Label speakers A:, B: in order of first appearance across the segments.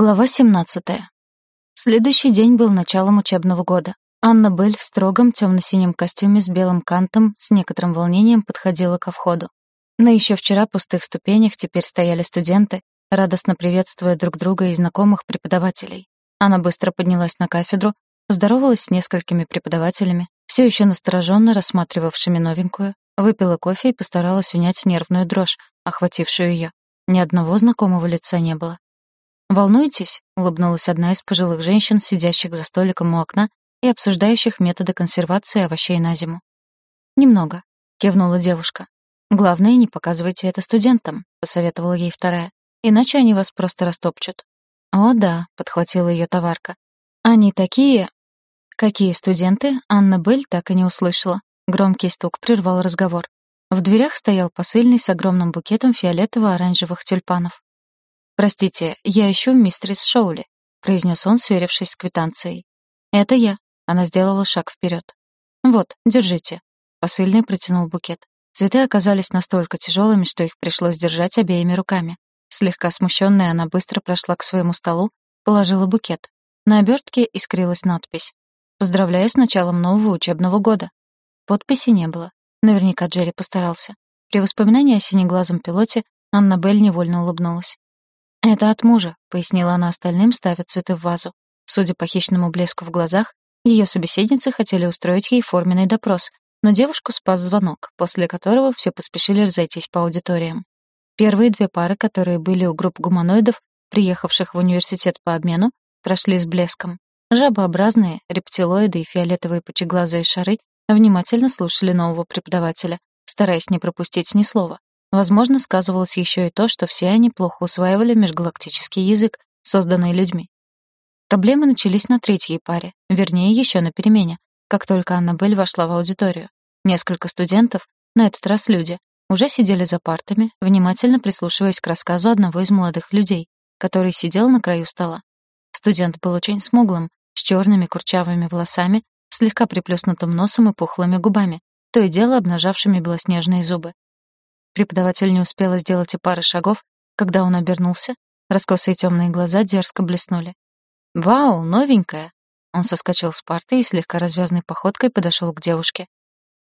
A: Глава 17. Следующий день был началом учебного года. Анна Белль в строгом темно-синем костюме с белым кантом с некоторым волнением подходила ко входу. На еще вчера пустых ступенях теперь стояли студенты, радостно приветствуя друг друга и знакомых преподавателей. Она быстро поднялась на кафедру, здоровалась с несколькими преподавателями, все еще настороженно рассматривавшими новенькую, выпила кофе и постаралась унять нервную дрожь, охватившую ее. Ни одного знакомого лица не было. «Волнуетесь?» — улыбнулась одна из пожилых женщин, сидящих за столиком у окна и обсуждающих методы консервации овощей на зиму. «Немного», — кивнула девушка. «Главное, не показывайте это студентам», — посоветовала ей вторая. «Иначе они вас просто растопчут». «О, да», — подхватила ее товарка. «Они такие...» Какие студенты, Анна Белль так и не услышала. Громкий стук прервал разговор. В дверях стоял посыльный с огромным букетом фиолетово-оранжевых тюльпанов. «Простите, я ищу мистерис Шоули», — произнес он, сверившись с квитанцией. «Это я». Она сделала шаг вперед. «Вот, держите». Посыльный протянул букет. Цветы оказались настолько тяжелыми, что их пришлось держать обеими руками. Слегка смущенная, она быстро прошла к своему столу, положила букет. На обертке искрилась надпись. «Поздравляю с началом нового учебного года». Подписи не было. Наверняка Джерри постарался. При воспоминании о синеглазом пилоте Анна Белль невольно улыбнулась. «Это от мужа», — пояснила она остальным, ставя цветы в вазу. Судя по хищному блеску в глазах, ее собеседницы хотели устроить ей форменный допрос, но девушку спас звонок, после которого все поспешили разойтись по аудиториям. Первые две пары, которые были у групп гуманоидов, приехавших в университет по обмену, прошли с блеском. Жабообразные, рептилоиды и фиолетовые пучеглазые шары внимательно слушали нового преподавателя, стараясь не пропустить ни слова. Возможно, сказывалось еще и то, что все они плохо усваивали межгалактический язык, созданный людьми. Проблемы начались на третьей паре, вернее, еще на перемене, как только Аннабель вошла в аудиторию. Несколько студентов, на этот раз люди, уже сидели за партами, внимательно прислушиваясь к рассказу одного из молодых людей, который сидел на краю стола. Студент был очень смуглым, с черными курчавыми волосами, слегка приплюснутым носом и пухлыми губами, то и дело обнажавшими белоснежные зубы. Преподаватель не успела сделать и пары шагов, когда он обернулся, раскосые темные глаза дерзко блеснули. «Вау, новенькая!» Он соскочил с парты и слегка развязной походкой подошел к девушке.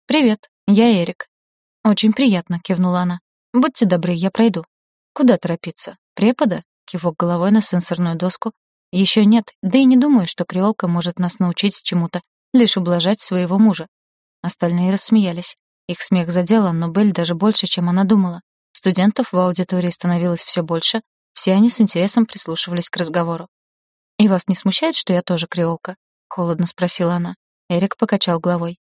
A: «Привет, я Эрик». «Очень приятно», — кивнула она. «Будьте добры, я пройду». «Куда торопиться? Препода?» — кивок головой на сенсорную доску. Еще нет, да и не думаю, что креолка может нас научить чему-то, лишь ублажать своего мужа». Остальные рассмеялись. Их смех задел Анну Белль даже больше, чем она думала. Студентов в аудитории становилось все больше, все они с интересом прислушивались к разговору. «И вас не смущает, что я тоже креолка?» — холодно спросила она. Эрик покачал головой.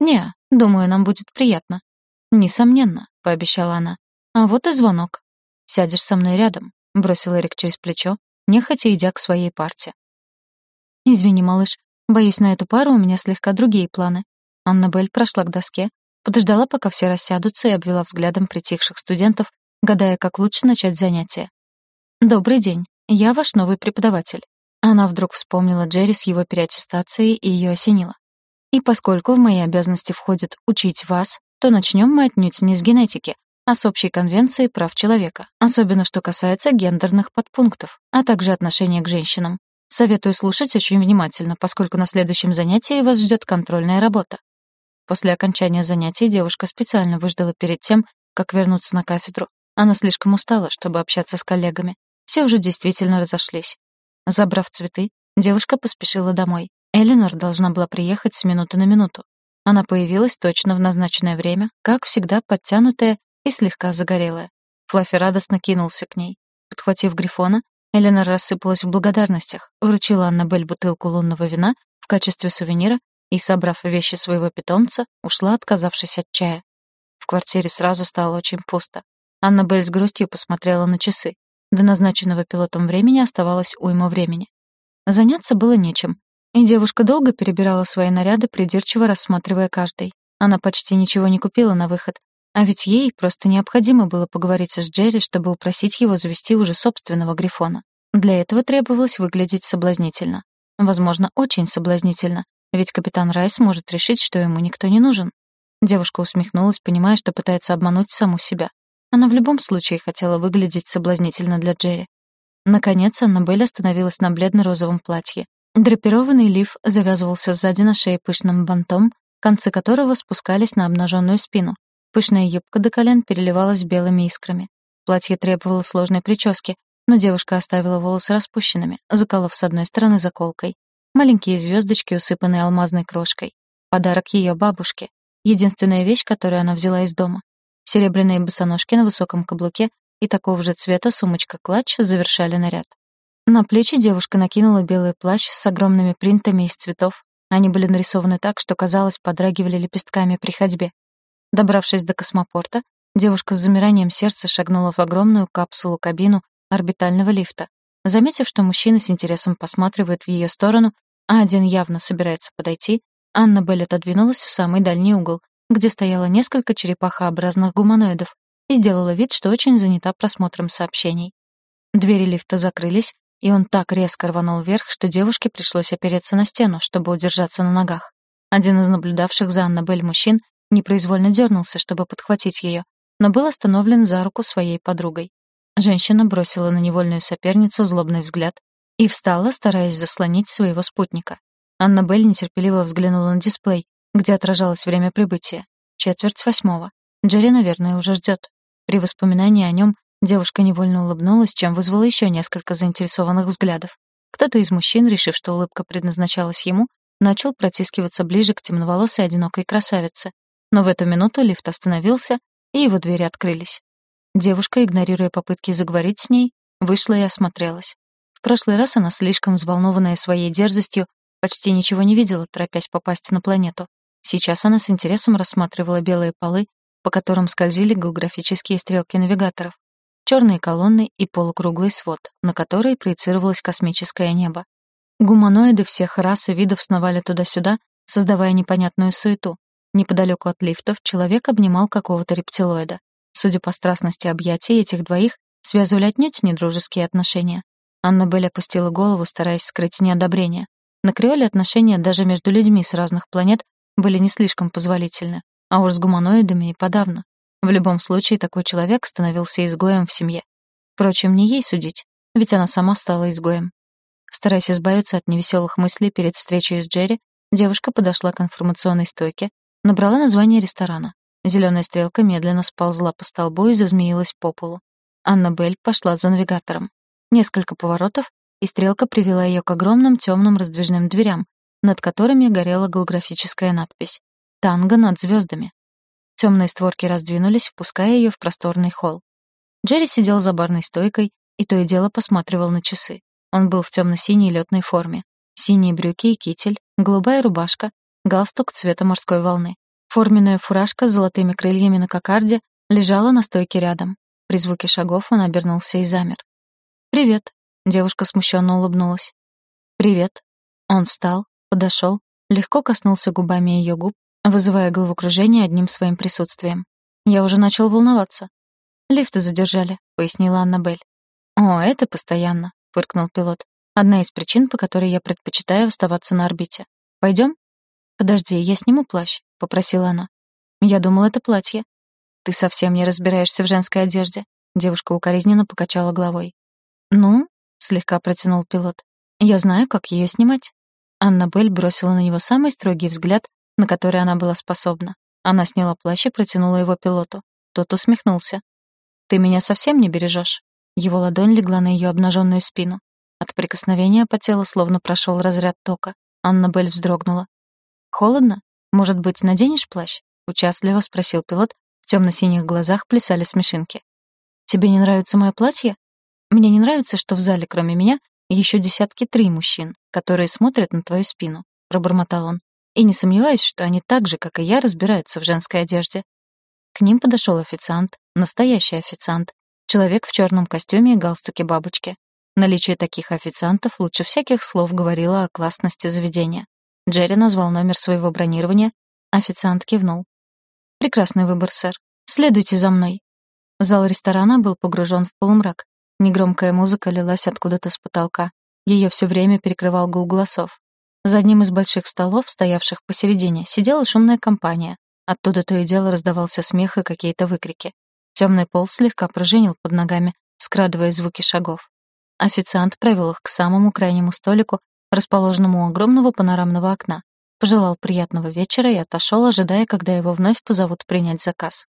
A: «Не, думаю, нам будет приятно». «Несомненно», — пообещала она. «А вот и звонок. Сядешь со мной рядом», — бросил Эрик через плечо, нехотя идя к своей парте. «Извини, малыш, боюсь, на эту пару у меня слегка другие планы». Аннабель прошла к доске, Подождала, пока все рассядутся, и обвела взглядом притихших студентов, гадая, как лучше начать занятие. «Добрый день. Я ваш новый преподаватель». Она вдруг вспомнила Джерри с его переаттестацией и ее осенила. «И поскольку в мои обязанности входит учить вас, то начнем мы отнюдь не с генетики, а с общей конвенции прав человека, особенно что касается гендерных подпунктов, а также отношения к женщинам. Советую слушать очень внимательно, поскольку на следующем занятии вас ждет контрольная работа. После окончания занятий девушка специально выждала перед тем, как вернуться на кафедру. Она слишком устала, чтобы общаться с коллегами. Все уже действительно разошлись. Забрав цветы, девушка поспешила домой. Эленор должна была приехать с минуты на минуту. Она появилась точно в назначенное время, как всегда подтянутая и слегка загорелая. Флаффи радостно кинулся к ней. Подхватив Грифона, Эленор рассыпалась в благодарностях, вручила Аннабель бутылку лунного вина в качестве сувенира и, собрав вещи своего питомца, ушла, отказавшись от чая. В квартире сразу стало очень пусто. Аннабель с грустью посмотрела на часы. До назначенного пилотом времени оставалось уйма времени. Заняться было нечем, и девушка долго перебирала свои наряды, придирчиво рассматривая каждый. Она почти ничего не купила на выход, а ведь ей просто необходимо было поговорить с Джерри, чтобы упросить его завести уже собственного грифона. Для этого требовалось выглядеть соблазнительно. Возможно, очень соблазнительно, ведь капитан Райс может решить, что ему никто не нужен. Девушка усмехнулась, понимая, что пытается обмануть саму себя. Она в любом случае хотела выглядеть соблазнительно для Джерри. Наконец Аннабель остановилась на бледно-розовом платье. Драпированный лиф завязывался сзади на шее пышным бантом, концы которого спускались на обнаженную спину. Пышная юбка до колен переливалась белыми искрами. Платье требовало сложной прически, но девушка оставила волосы распущенными, заколов с одной стороны заколкой. Маленькие звездочки, усыпанные алмазной крошкой. Подарок ее бабушке. Единственная вещь, которую она взяла из дома. Серебряные босоножки на высоком каблуке и такого же цвета сумочка-клатч завершали наряд. На плечи девушка накинула белый плащ с огромными принтами из цветов. Они были нарисованы так, что, казалось, подрагивали лепестками при ходьбе. Добравшись до космопорта, девушка с замиранием сердца шагнула в огромную капсулу-кабину орбитального лифта. Заметив, что мужчины с интересом посматривают в ее сторону, а один явно собирается подойти, Анна Белль отодвинулась в самый дальний угол, где стояло несколько черепахообразных гуманоидов, и сделала вид, что очень занята просмотром сообщений. Двери лифта закрылись, и он так резко рванул вверх, что девушке пришлось опереться на стену, чтобы удержаться на ногах. Один из наблюдавших за Аннабель мужчин непроизвольно дернулся, чтобы подхватить ее, но был остановлен за руку своей подругой. Женщина бросила на невольную соперницу злобный взгляд и встала, стараясь заслонить своего спутника. Аннабель нетерпеливо взглянула на дисплей, где отражалось время прибытия. Четверть восьмого. Джерри, наверное, уже ждет. При воспоминании о нем девушка невольно улыбнулась, чем вызвала еще несколько заинтересованных взглядов. Кто-то из мужчин, решив, что улыбка предназначалась ему, начал протискиваться ближе к темноволосой одинокой красавице. Но в эту минуту лифт остановился, и его двери открылись. Девушка, игнорируя попытки заговорить с ней, вышла и осмотрелась. В прошлый раз она, слишком взволнованная своей дерзостью, почти ничего не видела, торопясь попасть на планету. Сейчас она с интересом рассматривала белые полы, по которым скользили голографические стрелки навигаторов, черные колонны и полукруглый свод, на который проецировалось космическое небо. Гуманоиды всех рас и видов сновали туда-сюда, создавая непонятную суету. Неподалеку от лифтов человек обнимал какого-то рептилоида. Судя по страстности объятий этих двоих, связывали отнюдь недружеские отношения. Аннабель опустила голову, стараясь скрыть неодобрение. На Креоле отношения даже между людьми с разных планет были не слишком позволительны, а уж с гуманоидами и подавно. В любом случае, такой человек становился изгоем в семье. Впрочем, не ей судить, ведь она сама стала изгоем. Стараясь избавиться от невеселых мыслей перед встречей с Джерри, девушка подошла к информационной стойке, набрала название ресторана. Зеленая стрелка медленно сползла по столбу и зазмеилась по полу. Аннабель пошла за навигатором. Несколько поворотов, и стрелка привела ее к огромным темным раздвижным дверям, над которыми горела голографическая надпись «Танго над звездами». Темные створки раздвинулись, впуская ее в просторный холл. Джерри сидел за барной стойкой и то и дело посматривал на часы. Он был в темно-синей летной форме. Синие брюки и китель, голубая рубашка, галстук цвета морской волны. Форменная фуражка с золотыми крыльями на кокарде лежала на стойке рядом. При звуке шагов он обернулся и замер. «Привет», — девушка смущенно улыбнулась. «Привет». Он встал, подошел, легко коснулся губами ее губ, вызывая головокружение одним своим присутствием. Я уже начал волноваться. «Лифты задержали», — пояснила Аннабель. «О, это постоянно», — фыркнул пилот. «Одна из причин, по которой я предпочитаю оставаться на орбите. Пойдем? «Подожди, я сниму плащ», — попросила она. «Я думал, это платье». «Ты совсем не разбираешься в женской одежде», — девушка укоризненно покачала головой. «Ну?» — слегка протянул пилот. «Я знаю, как ее снимать». Аннабель бросила на него самый строгий взгляд, на который она была способна. Она сняла плащ и протянула его пилоту. Тот усмехнулся. «Ты меня совсем не бережешь?» Его ладонь легла на ее обнаженную спину. От прикосновения по телу словно прошел разряд тока. Аннабель вздрогнула. «Холодно? Может быть, наденешь плащ?» — участливо спросил пилот. В темно-синих глазах плясали смешинки. «Тебе не нравится мое платье? Мне не нравится, что в зале, кроме меня, еще десятки три мужчин, которые смотрят на твою спину», — пробормотал он. «И не сомневаюсь, что они так же, как и я, разбираются в женской одежде». К ним подошел официант, настоящий официант, человек в черном костюме и галстуке бабочки. Наличие таких официантов лучше всяких слов говорило о классности заведения. Джерри назвал номер своего бронирования, официант кивнул. «Прекрасный выбор, сэр. Следуйте за мной». Зал ресторана был погружен в полумрак. Негромкая музыка лилась откуда-то с потолка. Ее все время перекрывал гул голосов. За одним из больших столов, стоявших посередине, сидела шумная компания. Оттуда то и дело раздавался смех и какие-то выкрики. Темный пол слегка пружинил под ногами, скрадывая звуки шагов. Официант провел их к самому крайнему столику, расположенному у огромного панорамного окна, пожелал приятного вечера и отошел, ожидая, когда его вновь позовут принять заказ.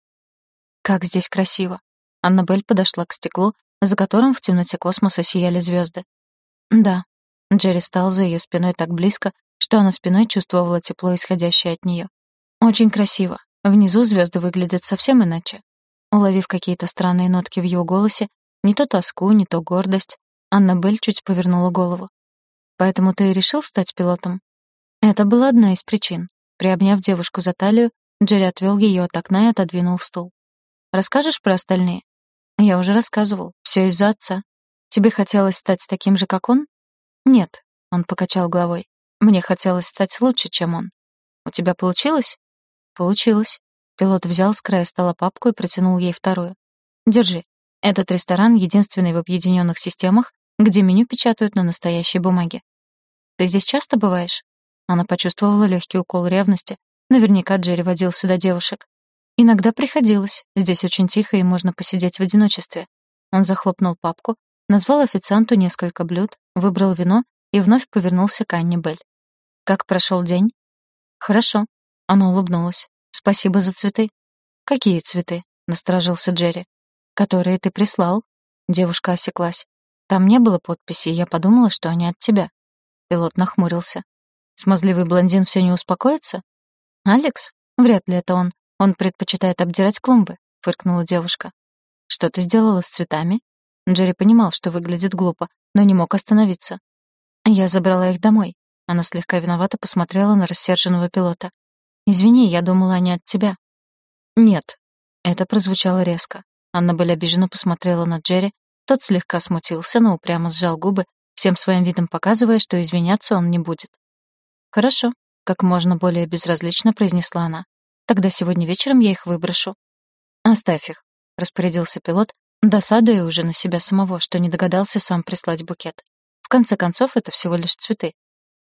A: «Как здесь красиво!» Аннабель подошла к стеклу, за которым в темноте космоса сияли звезды. «Да». Джерри стал за ее спиной так близко, что она спиной чувствовала тепло, исходящее от нее. «Очень красиво. Внизу звезды выглядят совсем иначе». Уловив какие-то странные нотки в его голосе, не то тоску, не то гордость, Аннабель чуть повернула голову. «Поэтому ты и решил стать пилотом?» Это была одна из причин. Приобняв девушку за талию, Джерри отвел ее от окна и отодвинул стул. «Расскажешь про остальные?» «Я уже рассказывал. Все из-за отца. Тебе хотелось стать таким же, как он?» «Нет», — он покачал головой. «Мне хотелось стать лучше, чем он. У тебя получилось?» «Получилось». Пилот взял с края стола папку и протянул ей вторую. «Держи. Этот ресторан единственный в объединенных системах, где меню печатают на настоящей бумаге. Ты здесь часто бываешь?» Она почувствовала легкий укол ревности. Наверняка Джерри водил сюда девушек. Иногда приходилось. Здесь очень тихо и можно посидеть в одиночестве. Он захлопнул папку, назвал официанту несколько блюд, выбрал вино и вновь повернулся к Анне Белль. «Как прошел день?» «Хорошо». Она улыбнулась. «Спасибо за цветы». «Какие цветы?» — насторожился Джерри. «Которые ты прислал?» Девушка осеклась. «Там не было подписи, я подумала, что они от тебя». Пилот нахмурился. «Смазливый блондин все не успокоится?» «Алекс? Вряд ли это он. Он предпочитает обдирать клумбы», — фыркнула девушка. «Что ты сделала с цветами?» Джерри понимал, что выглядит глупо, но не мог остановиться. «Я забрала их домой». Она слегка виновато посмотрела на рассерженного пилота. «Извини, я думала, они от тебя». «Нет». Это прозвучало резко. Анна была обиженно посмотрела на Джерри, тот слегка смутился, но упрямо сжал губы, всем своим видом показывая, что извиняться он не будет. «Хорошо», — как можно более безразлично произнесла она. Тогда сегодня вечером я их выброшу». «Оставь их», — распорядился пилот, досадуя уже на себя самого, что не догадался сам прислать букет. В конце концов, это всего лишь цветы.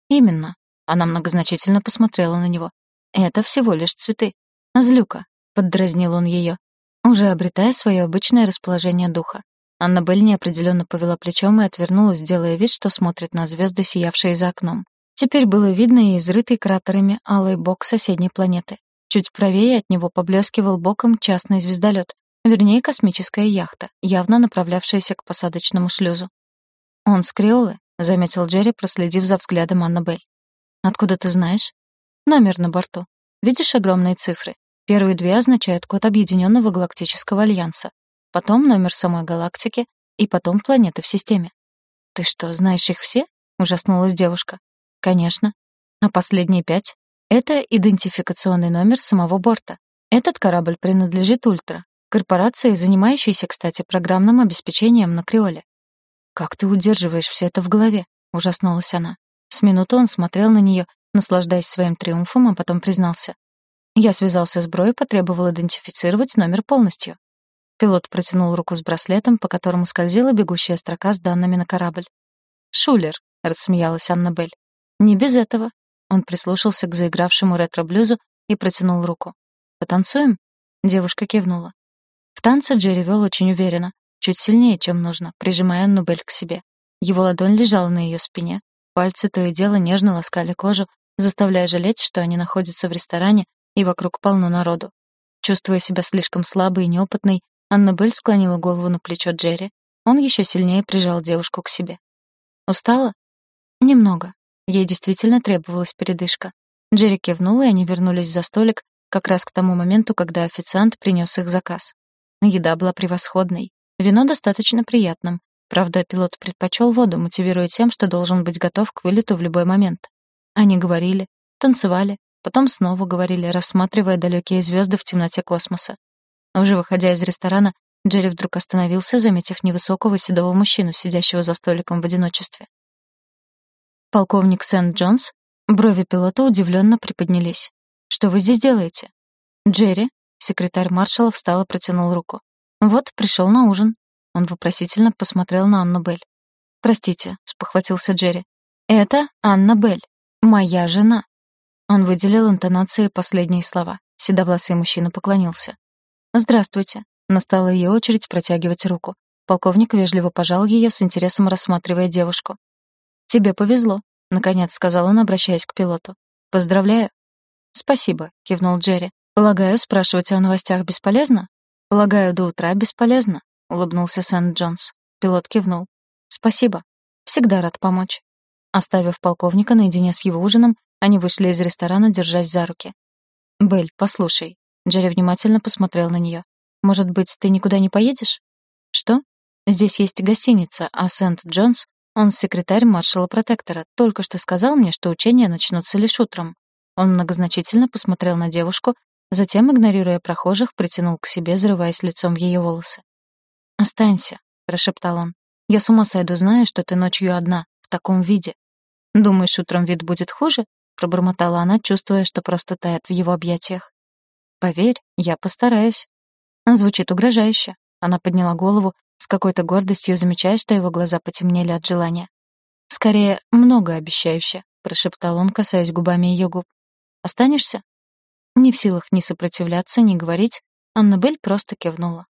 A: «Именно». Она многозначительно посмотрела на него. «Это всего лишь цветы. Злюка», — поддразнил он ее, уже обретая свое обычное расположение духа. Аннабель неопределенно повела плечом и отвернулась, делая вид, что смотрит на звезды, сиявшие за окном. Теперь было видно и изрытый кратерами алый бок соседней планеты. Чуть правее от него поблескивал боком частный звездолет, вернее, космическая яхта, явно направлявшаяся к посадочному шлюзу. «Он с Криолы», — заметил Джерри, проследив за взглядом Аннабель. «Откуда ты знаешь?» «Номер на борту. Видишь огромные цифры? Первые две означают код Объединенного Галактического Альянса, потом номер самой галактики и потом планеты в системе». «Ты что, знаешь их все?» — ужаснулась девушка. «Конечно. А последние пять?» Это идентификационный номер самого борта. Этот корабль принадлежит Ультра, корпорации, занимающейся, кстати, программным обеспечением на Криоле. «Как ты удерживаешь все это в голове?» — ужаснулась она. С минуту он смотрел на нее, наслаждаясь своим триумфом, а потом признался. Я связался с Бро и потребовал идентифицировать номер полностью. Пилот протянул руку с браслетом, по которому скользила бегущая строка с данными на корабль. «Шулер», — рассмеялась Аннабель. «Не без этого. Он прислушался к заигравшему ретро-блюзу и протянул руку. «Потанцуем?» Девушка кивнула. В танце Джерри вел очень уверенно, чуть сильнее, чем нужно, прижимая Нубель к себе. Его ладонь лежала на ее спине, пальцы то и дело нежно ласкали кожу, заставляя жалеть, что они находятся в ресторане и вокруг полно народу. Чувствуя себя слишком слабой и неопытной, Аннабель склонила голову на плечо Джерри. Он еще сильнее прижал девушку к себе. «Устала?» «Немного», Ей действительно требовалась передышка. Джерри кивнула, и они вернулись за столик как раз к тому моменту, когда официант принес их заказ. Еда была превосходной, вино достаточно приятным. Правда, пилот предпочел воду, мотивируя тем, что должен быть готов к вылету в любой момент. Они говорили, танцевали, потом снова говорили, рассматривая далекие звезды в темноте космоса. Уже выходя из ресторана, Джерри вдруг остановился, заметив невысокого седого мужчину, сидящего за столиком в одиночестве. Полковник Сент-Джонс, брови пилота удивленно приподнялись. «Что вы здесь делаете?» «Джерри», секретарь маршала встал и протянул руку. «Вот, пришел на ужин». Он вопросительно посмотрел на Анну Белль. «Простите», — спохватился Джерри. «Это Анна Белль, моя жена». Он выделил интонации последние слова. Седовласый мужчина поклонился. «Здравствуйте». Настала ее очередь протягивать руку. Полковник вежливо пожал ее с интересом рассматривая девушку. «Тебе повезло», — наконец сказал он, обращаясь к пилоту. «Поздравляю». «Спасибо», — кивнул Джерри. «Полагаю, спрашивать о новостях бесполезно?» «Полагаю, до утра бесполезно», — улыбнулся Сент-Джонс. Пилот кивнул. «Спасибо. Всегда рад помочь». Оставив полковника наедине с его ужином, они вышли из ресторана, держась за руки. «Белль, послушай». Джерри внимательно посмотрел на нее. «Может быть, ты никуда не поедешь?» «Что?» «Здесь есть гостиница, а Сент-Джонс, он секретарь маршала-протектора, только что сказал мне, что учения начнутся лишь утром. Он многозначительно посмотрел на девушку, затем, игнорируя прохожих, притянул к себе, зарываясь лицом в ее волосы. «Останься», — прошептал он. «Я с ума сойду, зная, что ты ночью одна, в таком виде. Думаешь, утром вид будет хуже?» — пробормотала она, чувствуя, что просто тает в его объятиях. «Поверь, я постараюсь». Звучит угрожающе. Она подняла голову, с какой-то гордостью замечая, что его глаза потемнели от желания. «Скорее, многообещающе», — прошептал он, касаясь губами ее губ. Останешься?» Не в силах ни сопротивляться, ни говорить, Аннабель просто кивнула.